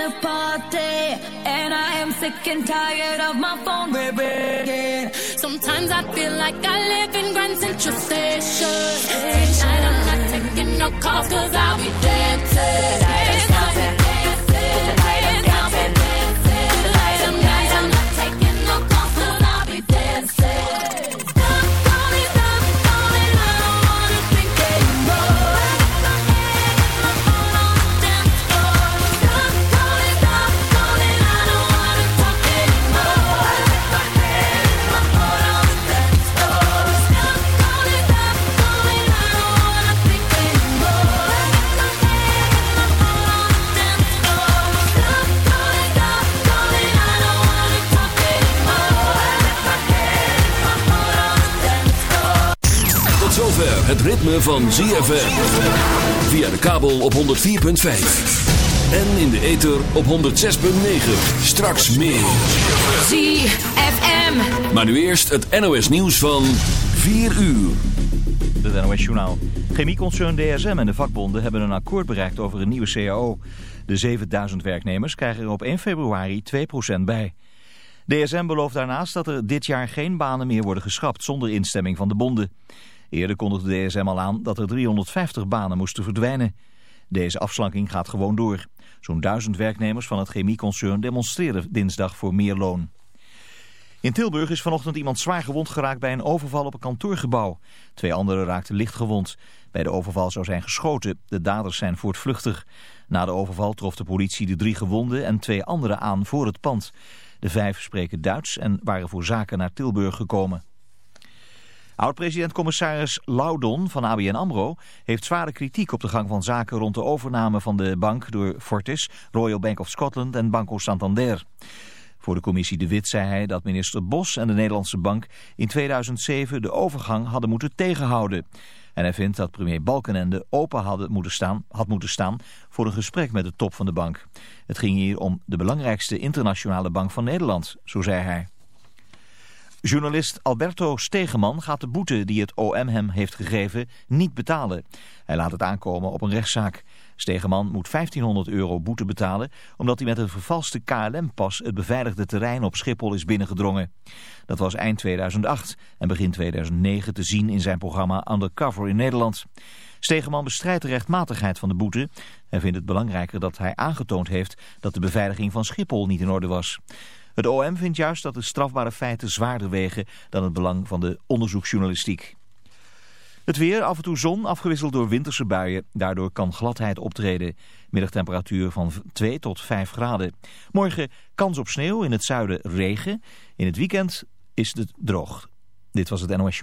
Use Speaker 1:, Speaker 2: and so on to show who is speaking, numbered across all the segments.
Speaker 1: a party, and I am sick and tired of my phone ringing. Sometimes I feel like I live in Grand Central Station. Tonight I'm not taking no calls, cause I'll be dancing.
Speaker 2: Het ritme van ZFM. Via de kabel op 104.5. En in de ether op 106.9. Straks meer.
Speaker 1: ZFM.
Speaker 2: Maar nu eerst het NOS nieuws van 4 uur.
Speaker 3: Het NOS Journaal. Chemieconcern DSM en de vakbonden hebben een akkoord bereikt over een nieuwe CAO. De 7000 werknemers krijgen er op 1 februari 2% bij. DSM belooft daarnaast dat er dit jaar geen banen meer worden geschrapt zonder instemming van de bonden. Eerder kondigde DSM al aan dat er 350 banen moesten verdwijnen. Deze afslanking gaat gewoon door. Zo'n duizend werknemers van het chemieconcern demonstreren dinsdag voor meer loon. In Tilburg is vanochtend iemand zwaar gewond geraakt bij een overval op een kantoorgebouw. Twee anderen raakten licht gewond. Bij de overval zou zijn geschoten. De daders zijn voortvluchtig. Na de overval trof de politie de drie gewonden en twee anderen aan voor het pand. De vijf spreken Duits en waren voor zaken naar Tilburg gekomen. Oud-president-commissaris Laudon van ABN AMRO heeft zware kritiek op de gang van zaken rond de overname van de bank door Fortis, Royal Bank of Scotland en Banco Santander. Voor de commissie De Wit zei hij dat minister Bos en de Nederlandse bank in 2007 de overgang hadden moeten tegenhouden. En hij vindt dat premier Balkenende open hadden moeten staan, had moeten staan voor een gesprek met de top van de bank. Het ging hier om de belangrijkste internationale bank van Nederland, zo zei hij. Journalist Alberto Stegeman gaat de boete die het OM hem heeft gegeven niet betalen. Hij laat het aankomen op een rechtszaak. Stegeman moet 1500 euro boete betalen omdat hij met een vervalste KLM-pas het beveiligde terrein op Schiphol is binnengedrongen. Dat was eind 2008 en begin 2009 te zien in zijn programma Undercover in Nederland. Stegeman bestrijdt de rechtmatigheid van de boete. Hij vindt het belangrijker dat hij aangetoond heeft dat de beveiliging van Schiphol niet in orde was. Het OM vindt juist dat de strafbare feiten zwaarder wegen dan het belang van de onderzoeksjournalistiek. Het weer, af en toe zon, afgewisseld door winterse buien. Daardoor kan gladheid optreden. Middagtemperatuur van 2 tot 5 graden. Morgen kans op sneeuw, in het zuiden regen. In het weekend is het droog. Dit was het NOS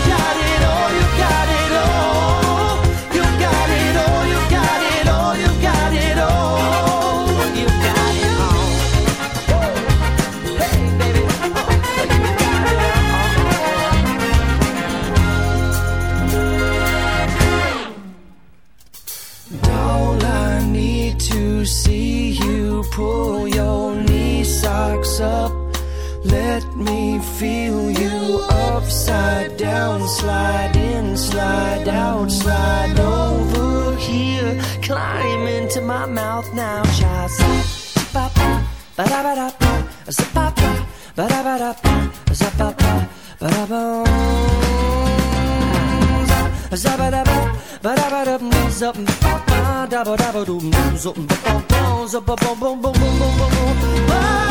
Speaker 4: Zabadoom, zoom, boom, boom, boom, bom bom bom bom boom, bom, bam,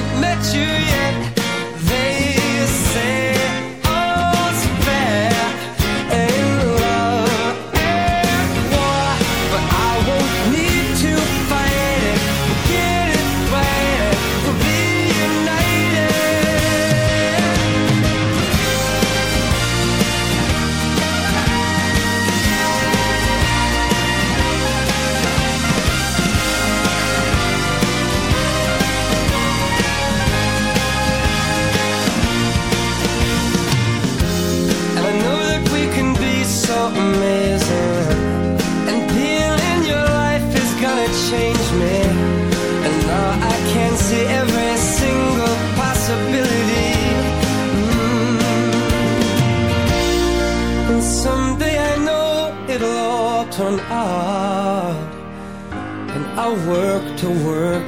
Speaker 4: you yet.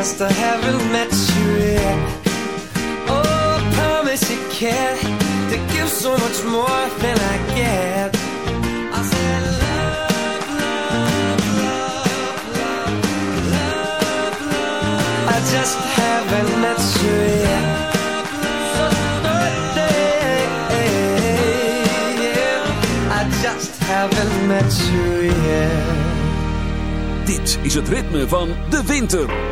Speaker 4: just I haven't met you yet Oh, I promise you can To give so much more than I get. I said love, love, love, love, love, love. I just haven't met you yet So yeah. I just haven't met you yet
Speaker 5: Dit is het ritme van de winter.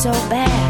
Speaker 1: so bad.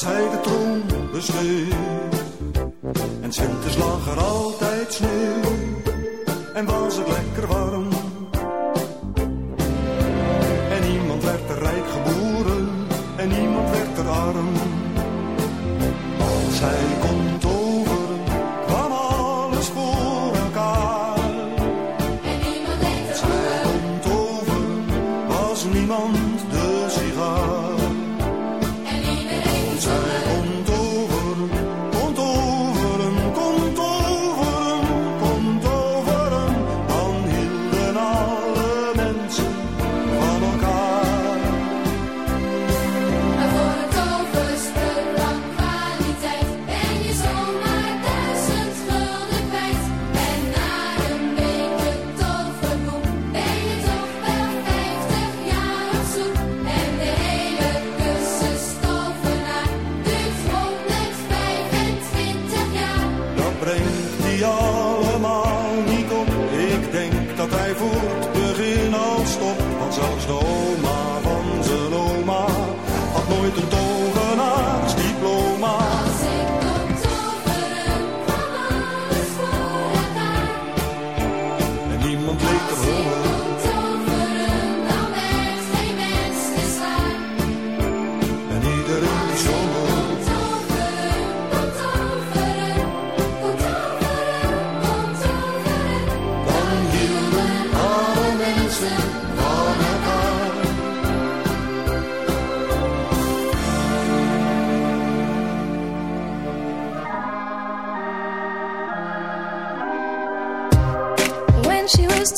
Speaker 6: als hij de troon besleed. En Sintes lag er altijd sneeuw en was het lekker warm. En niemand werd er rijk geboren en niemand werd er arm. Als hij
Speaker 2: kon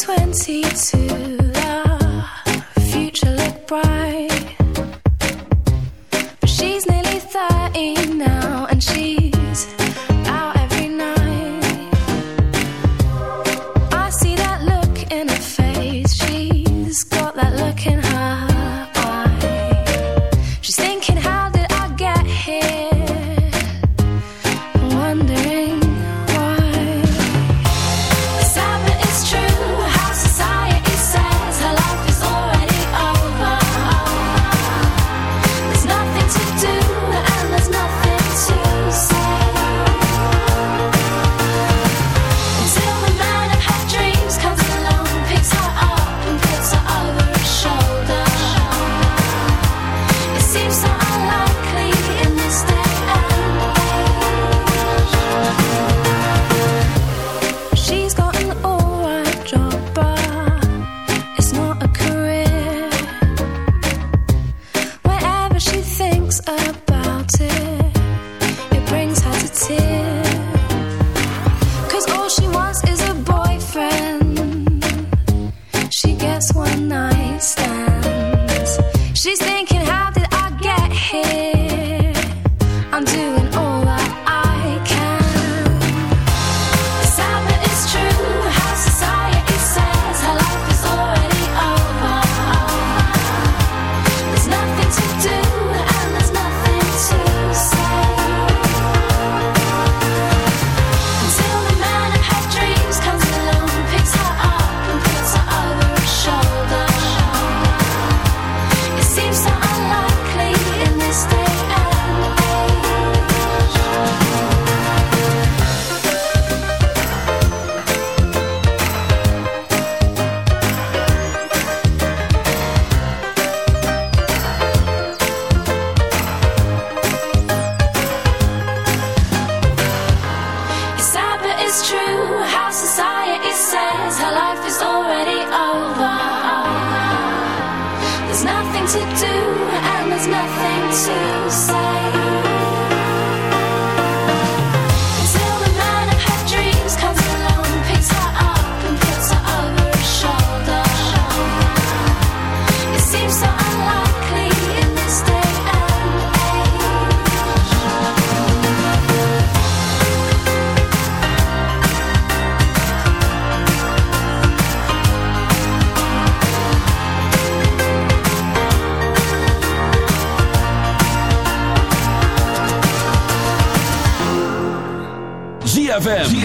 Speaker 7: 22, the future looked bright.